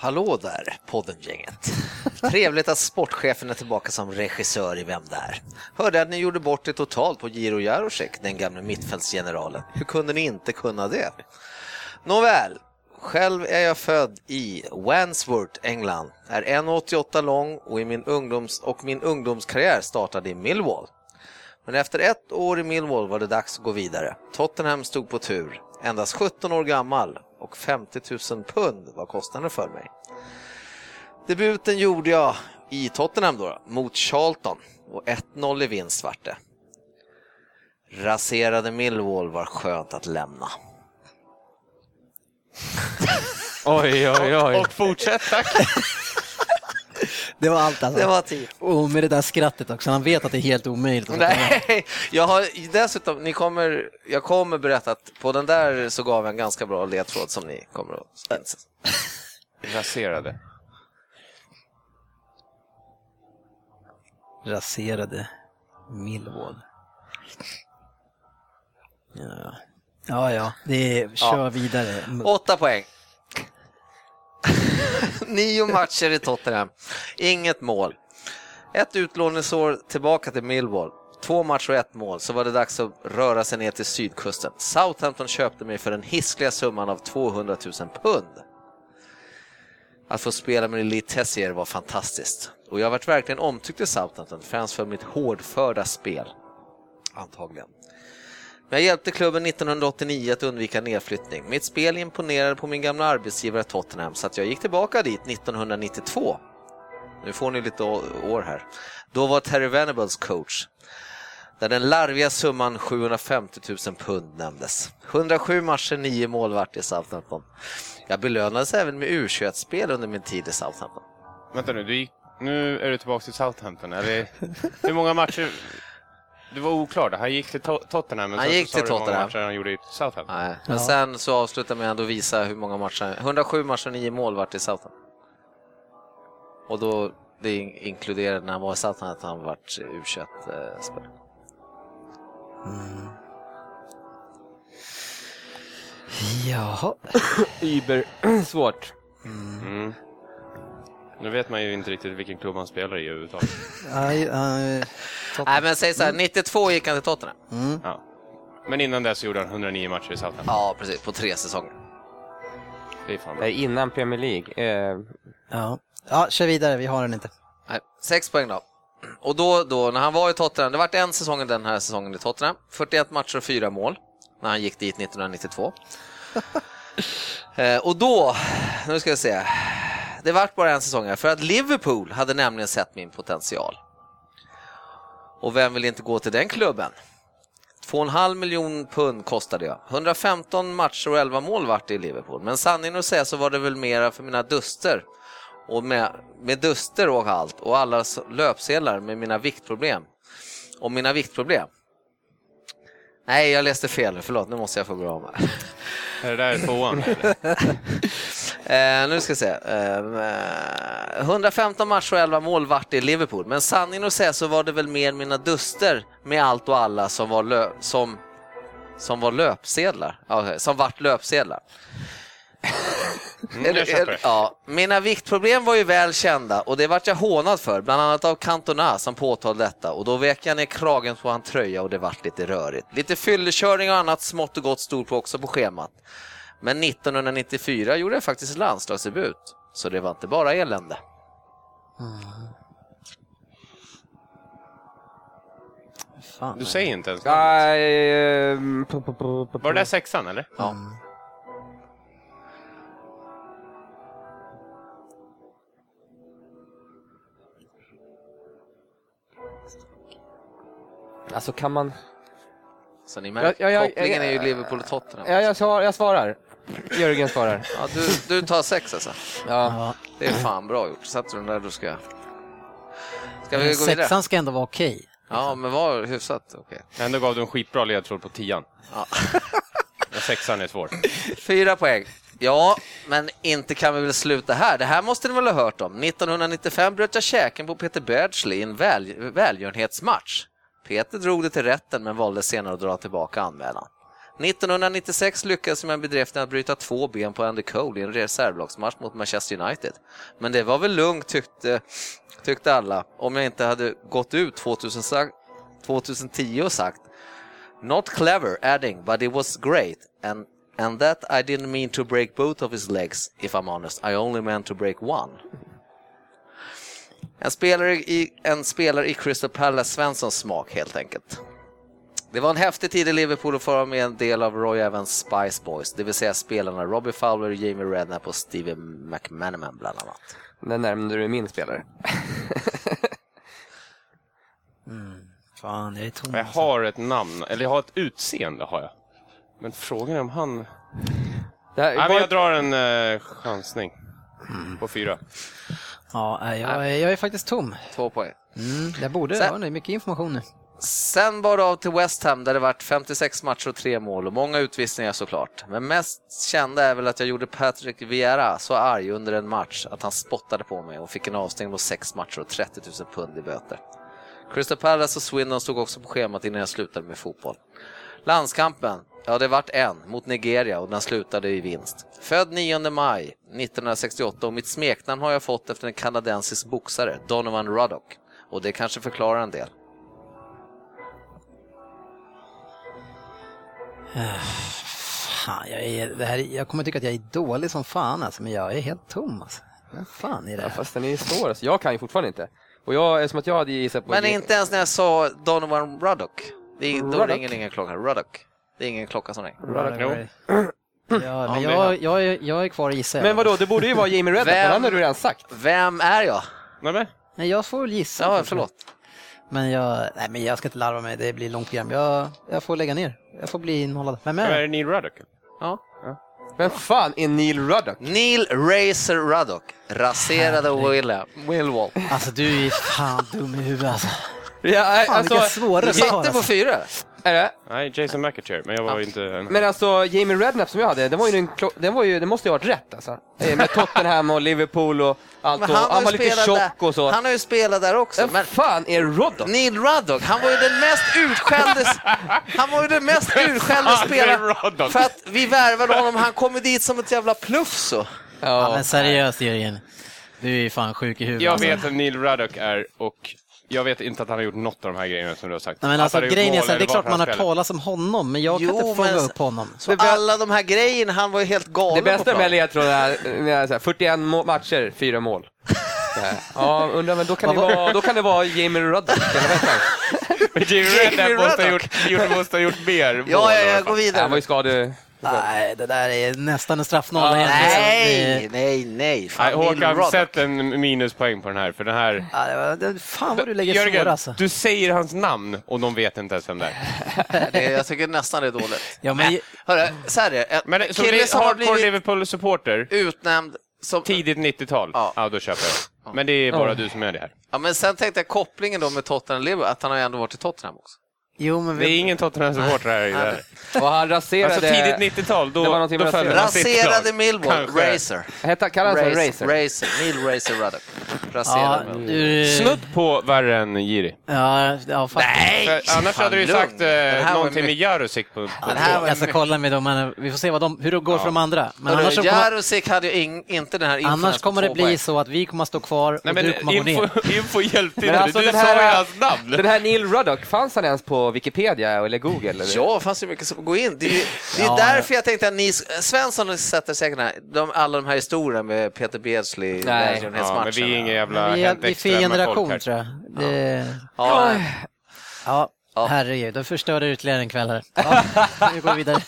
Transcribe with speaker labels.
Speaker 1: Hallå där, poddengänget. Trevligt att sportchefen är tillbaka som regissör i Vem där? Hörde att ni gjorde bort det totalt på Giro Jarosek, den gamle mittfältsgeneralen. Hur kunde ni inte kunna det? Nåväl, själv är jag född i Wandsworth, England. Är 1,88 lång och, i min ungdoms och min ungdomskarriär startade i Millwall. Men efter ett år i Millwall var det dags att gå vidare. Tottenham stod på tur. Endast 17 år gammal och 50 000 pund var kostnaden för mig. Debuten gjorde jag i Tottenham då, mot Charlton och 1-0 i vinst vart det. Raserade Millwall var skönt att lämna.
Speaker 2: Oj, oj, oj.
Speaker 3: Och fortsätt tack.
Speaker 4: Det var allt alltså.
Speaker 1: Det var tid.
Speaker 4: Och med det där skrattet också, han vet att det är helt omöjligt.
Speaker 1: Nej, jag har dessutom, ni kommer, jag kommer berätta att på den där så gav jag en ganska bra ledtråd som ni kommer att inse.
Speaker 3: Raserade.
Speaker 4: Raserade Millwall. Ja, ja, ja. det är, kör
Speaker 1: Ja.
Speaker 4: vidare.
Speaker 1: Åtta poäng. Nio matcher i Tottenham. Inget mål. Ett utlåningsår tillbaka till Millwall. Två matcher och ett mål, så var det dags att röra sig ner till sydkusten. Southampton köpte mig för den hiskliga summan av 200 000 pund. Att få spela med Lee Tessier var fantastiskt. Och jag varit verkligen omtyckt i Southampton, främst för mitt hårdförda spel. Antagligen. Jag hjälpte klubben 1989 att undvika nedflyttning. Mitt spel imponerade på min gamla arbetsgivare Tottenham så att jag gick tillbaka dit 1992. Nu får ni lite år här. Då var Terry Venables coach. Där den larviga summan 750 000 pund nämndes. 107 matcher, 9 mål vart i Southampton. Jag belönades även med U21-spel under min tid i Southampton.
Speaker 3: Vänta nu, du gick, nu är du tillbaka till Southampton. Eller, hur många matcher? Du var oklar där. Han gick till To- Tottenham. Men
Speaker 1: Han
Speaker 3: sen
Speaker 1: gick
Speaker 3: så sa
Speaker 1: till
Speaker 3: du hur många
Speaker 1: Tottenham.
Speaker 3: matcher han gjorde i Southampton.
Speaker 1: Nej. Men
Speaker 4: Ja.
Speaker 1: sen så avslutade jag med att visa hur många matcher, 107 matcher, 9 mål vart i Southampton. Och då, det in- inkluderade när han var i Southampton att han vart U21-spelare.
Speaker 4: Jaha.
Speaker 2: Uber svårt.
Speaker 3: Mm. Nu vet man ju inte riktigt vilken klubb han spelar i överhuvudtaget.
Speaker 4: Aj,
Speaker 1: Nej men säg så här, 92 gick han till Tottenham.
Speaker 3: Ja. Men innan dess gjorde han 109 matcher i Southampton.
Speaker 1: Ja, precis, på tre säsonger.
Speaker 3: Det är fan
Speaker 2: Det
Speaker 3: bra.
Speaker 2: är innan Premier League. Eh,
Speaker 4: ja. ja, kör vidare. Vi har den inte.
Speaker 1: Nej, sex poäng då. Och då, då, när han var i Tottenham, det vart en säsong den här säsongen i Tottenham, 41 matcher och fyra mål, när han gick dit 1992. eh, och då, nu ska vi se, det vart bara en säsong här, för att Liverpool hade nämligen sett min potential. Och vem vill inte gå till den klubben? 2,5 miljon pund kostade jag. 115 matcher och 11 mål vart det i Liverpool. Men sanningen att säga så var det väl mera för mina duster. Och med, med duster och allt och alla löpsedlar med mina viktproblem. Och mina viktproblem. Nej, jag läste fel. Förlåt, nu måste jag få gå om här.
Speaker 3: Är det där tvåan?
Speaker 1: Eh, nu ska vi se. Eh, 115 matcher och 11 mål vart i Liverpool. Men sanningen att säga så var det väl mer mina duster med allt och alla som var, lö- som, som var löpsedlar. Ja, som vart löpsedlar.
Speaker 3: Mm,
Speaker 1: ja, mina viktproblem var ju väl kända och det vart jag hånad för, bland annat av Cantona som påtalade detta och då vek jag ner kragen på han tröja och det vart lite rörigt. Lite fyllekörning och annat smått och gott stod på också på schemat. Men 1994 gjorde jag faktiskt landslagsdebut, så det var inte bara elände.
Speaker 4: Fan.
Speaker 3: Du säger inte ens
Speaker 2: nej, eh, p-
Speaker 3: Var det där sexan eller?
Speaker 1: Ja.
Speaker 2: Alltså kan man...
Speaker 1: Så ni märker,
Speaker 2: Ja, ja, ja,
Speaker 1: kopplingen
Speaker 2: ja,
Speaker 1: är ju. Liverpool och Tottenham.
Speaker 2: Ja, jag, svar, jag svarar. Jörgen svarar.
Speaker 1: Ja, du, du tar sex alltså.
Speaker 2: Ja.
Speaker 1: Det är fan bra gjort. Satte du den där, då ska. Ska vi gå vidare?
Speaker 4: Sexan ska ändå vara okej.
Speaker 1: Ja, men var hyfsat okej.
Speaker 3: Ändå gav du en skitbra ledtråd på tian.
Speaker 1: Ja.
Speaker 3: Men sexan är svår.
Speaker 1: Fyra poäng. Ja, men inte kan vi väl sluta här. Det här måste ni väl ha hört om. 1995 bröt jag käken på Peter Beardsley i en väl, välgörenhetsmatch. Peter drog det till rätten men valde senare att dra tillbaka anmälan. 1996 lyckades man med bedriften att bryta två ben på Andy Cole i en reservlagsmatch mot Manchester United. Men det var väl lugnt tyckte, tyckte alla, om jag inte hade gått ut 2000, 2010 och sagt Not clever, adding, but it was great. And, and that I didn't mean to break both of his legs, if I'm honest. I only meant to break one. En spelare i, en spelare i Crystal Palace Svenssons smak helt enkelt. Det var en häftig tid i Liverpool att få vara med en del av Roy Evans Spice Boys, det vill säga spelarna Robbie Fowler, Jamie Redknapp och Steve McManaman bland annat.
Speaker 2: Där närmade du min spelare.
Speaker 4: Fan, jag är tom.
Speaker 3: Jag har ett namn, eller jag har ett utseende har jag. Men frågan är om han...
Speaker 2: Det här,
Speaker 3: Nej, men jag drar en uh, chansning. På fyra.
Speaker 4: Ja, nej, jag, är- jag är faktiskt tom.
Speaker 1: Två poäng.
Speaker 4: Mm, jag borde,
Speaker 1: Sen-
Speaker 4: är mycket information nu.
Speaker 1: Sen var det av till West Ham där det vart 56 matcher och tre mål och många utvisningar såklart. Men mest kända är väl att jag gjorde Patrick Vieira så arg under en match att han spottade på mig och fick en avstängning på sex matcher och 30 000 pund i böter. Crystal Palace och Swindon stod också på schemat innan jag slutade med fotboll. Landskampen, ja det vart en mot Nigeria och den slutade i vinst. Född 9 maj 1968 och mitt smeknamn har jag fått efter en kanadensisk boxare, Donovan Ruddock. Och det kanske förklarar en del.
Speaker 4: Fan, jag, är, det här, jag kommer tycka att jag är dålig som fan alltså, men jag är helt tom alltså. Vad fan är det
Speaker 2: Ja,
Speaker 4: här?
Speaker 2: fast den är svår. Alltså. Jag kan ju fortfarande inte. Och jag, eftersom att jag hade gissat på...
Speaker 1: Men inte ens när jag sa Donovan Ruddock. Det är, då
Speaker 2: Ruddock?
Speaker 1: ringer ingen klocka. Ruddock. Det är ingen klocka som ringer.
Speaker 4: Right,
Speaker 3: Jo.
Speaker 4: right. Ja, men jag, jag, är, jag är kvar och gissar.
Speaker 2: Men vadå, det borde ju vara Jamie
Speaker 1: Vem-
Speaker 2: men han har du redan sagt.
Speaker 1: Vem är jag?
Speaker 3: Nej, men.
Speaker 4: Nej, jag får väl gissa.
Speaker 1: Ja, förlåt.
Speaker 4: Men jag, nej, men jag ska inte larva mig, det blir långt program. Jag, jag får lägga ner. Jag får bli inhållad. Vem
Speaker 3: Är
Speaker 4: är
Speaker 3: det
Speaker 4: det?
Speaker 3: Neil Ruddock?
Speaker 1: Ja.
Speaker 2: Vem fan är Neil Ruddock?
Speaker 1: Neil Racer Ruddock. Raserade William. Willwall.
Speaker 4: Alltså du är fan dum i huvudet alltså.
Speaker 2: Ja,
Speaker 4: Fan, vilka svåra
Speaker 1: Du
Speaker 4: svar
Speaker 1: satte på
Speaker 4: alltså.
Speaker 1: fyra.
Speaker 2: Är det?
Speaker 3: Nej, Jason McAteer, men jag var inte...
Speaker 2: Men alltså, Jamie Redknapp som jag hade, den, var ju en, klo- den, var ju, den måste ju ha varit rätt alltså. Med Tottenham och Liverpool och allt.
Speaker 1: Men
Speaker 2: och,
Speaker 1: han,
Speaker 2: han,
Speaker 1: har
Speaker 2: var
Speaker 1: ju
Speaker 2: lite
Speaker 1: spelat
Speaker 2: tjock och så.
Speaker 1: Han har ju spelat där också.
Speaker 2: Vem
Speaker 1: Men
Speaker 2: fan är Ruddock?
Speaker 1: Neil Ruddock, han var ju den mest utskällde, han var ju den mest utskällde spelaren. För att vi värvade honom, han kom dit som ett jävla pluff så.
Speaker 4: Ja, men seriöst Jörgen. Du är ju fan sjuk i huvudet.
Speaker 3: Jag
Speaker 4: alltså.
Speaker 3: vet vem Neil Ruddock är och jag vet inte att han har gjort något av de här grejerna som du har sagt.
Speaker 4: Nej, men alltså,
Speaker 3: gjort
Speaker 4: grejen är så här, det är klart man har talat om honom, men jag kan
Speaker 1: Jo,
Speaker 4: inte fånga
Speaker 1: men-
Speaker 4: upp honom.
Speaker 1: Så alla de här grejerna, han var ju helt galen
Speaker 2: Det bästa med ledtrådarna är är så här, 41 må- matcher, fyra mål. Ja, undrar, men då kan, det vara, då kan det vara Jamie Ruddock, eller vad
Speaker 3: Jamie Redknapp måste ha
Speaker 1: Ruddock.
Speaker 3: gjort, gjort, måste ha gjort mer mål.
Speaker 1: Ja, ja, jag går vidare.
Speaker 2: Han var ju skade...
Speaker 4: Nej, det där är nästan en straffnolla. igen.
Speaker 1: Nej,
Speaker 4: Det-
Speaker 1: nej, nej.
Speaker 3: Nej,
Speaker 1: Fan,
Speaker 3: Håkan, sätt en minuspoäng på den här, för den här...
Speaker 4: Det det- Fan vad du lägger
Speaker 3: Jörgen,
Speaker 4: alltså.
Speaker 3: du säger hans namn och de vet inte ens vem det är.
Speaker 1: Det, jag tycker nästan det är dåligt.
Speaker 4: Ja, men,
Speaker 1: Hörru, så här är det. En
Speaker 3: Men så
Speaker 1: kille som har blivit
Speaker 3: Liverpool-supporter,
Speaker 1: utnämnd som...
Speaker 3: tidigt 90-tal,
Speaker 1: Ja.
Speaker 3: ja. då köper jag. Men det är bara
Speaker 2: Ja.
Speaker 3: du som är det här.
Speaker 1: Ja, men sen tänkte jag kopplingen då med Tottenham Liverpool, att han har ändå varit i Tottenham också.
Speaker 4: Jo, men
Speaker 3: Det är
Speaker 4: vi,
Speaker 3: ingen Tottenham-supporter här här.
Speaker 2: Och han raserade...
Speaker 3: Alltså tidigt 90-tal, då,
Speaker 2: Det
Speaker 3: då
Speaker 2: med
Speaker 3: följde han
Speaker 1: Raserade. Millwall,
Speaker 3: Kanske.
Speaker 1: Racer.
Speaker 2: Hette, kallade han
Speaker 1: Racer.
Speaker 2: Racer?
Speaker 1: Racer. Neil Racer Ruddock.
Speaker 4: ja,
Speaker 1: Raserade Millwall.
Speaker 4: du,
Speaker 3: Snudd på värre än Jiri.
Speaker 4: ja, ja, faktiskt.
Speaker 1: Nej!
Speaker 3: För annars hade du ju sagt eh, någonting med Jarosik på... på
Speaker 4: Ja,
Speaker 1: det här var
Speaker 4: jag ska kolla med dem, vi får se vad de, hur det går
Speaker 3: Ja.
Speaker 4: för de andra. Men
Speaker 1: Hörru,
Speaker 4: annars, kommer,
Speaker 1: Jarosik hade ju in, inte den här
Speaker 4: annars kommer det bli så att vi kommer att stå kvar och
Speaker 3: Nej men
Speaker 4: du kommer gå ner.
Speaker 3: info, info hjälpte inte,
Speaker 2: alltså
Speaker 3: du
Speaker 2: den
Speaker 3: sa
Speaker 2: här-
Speaker 3: ju hans namn.
Speaker 2: Den här Neil Ruddock, fanns han ens på Wikipedia eller Google? Eller?
Speaker 1: Ja, det fanns ju mycket som gå in. Det är ju det är
Speaker 4: Ja,
Speaker 1: därför jag tänkte att ni, Svensson sätter säkert de, alla de här historierna med Peter Beardsley,
Speaker 2: Nej.
Speaker 3: Ja, men vi är ingen jävla
Speaker 4: Vi är, fel generation tror jag. Det,
Speaker 1: Ja,
Speaker 4: ja,
Speaker 1: Ja.
Speaker 4: herregud, då förstörde du ytterligare en kväll här. Ja, vi går vidare.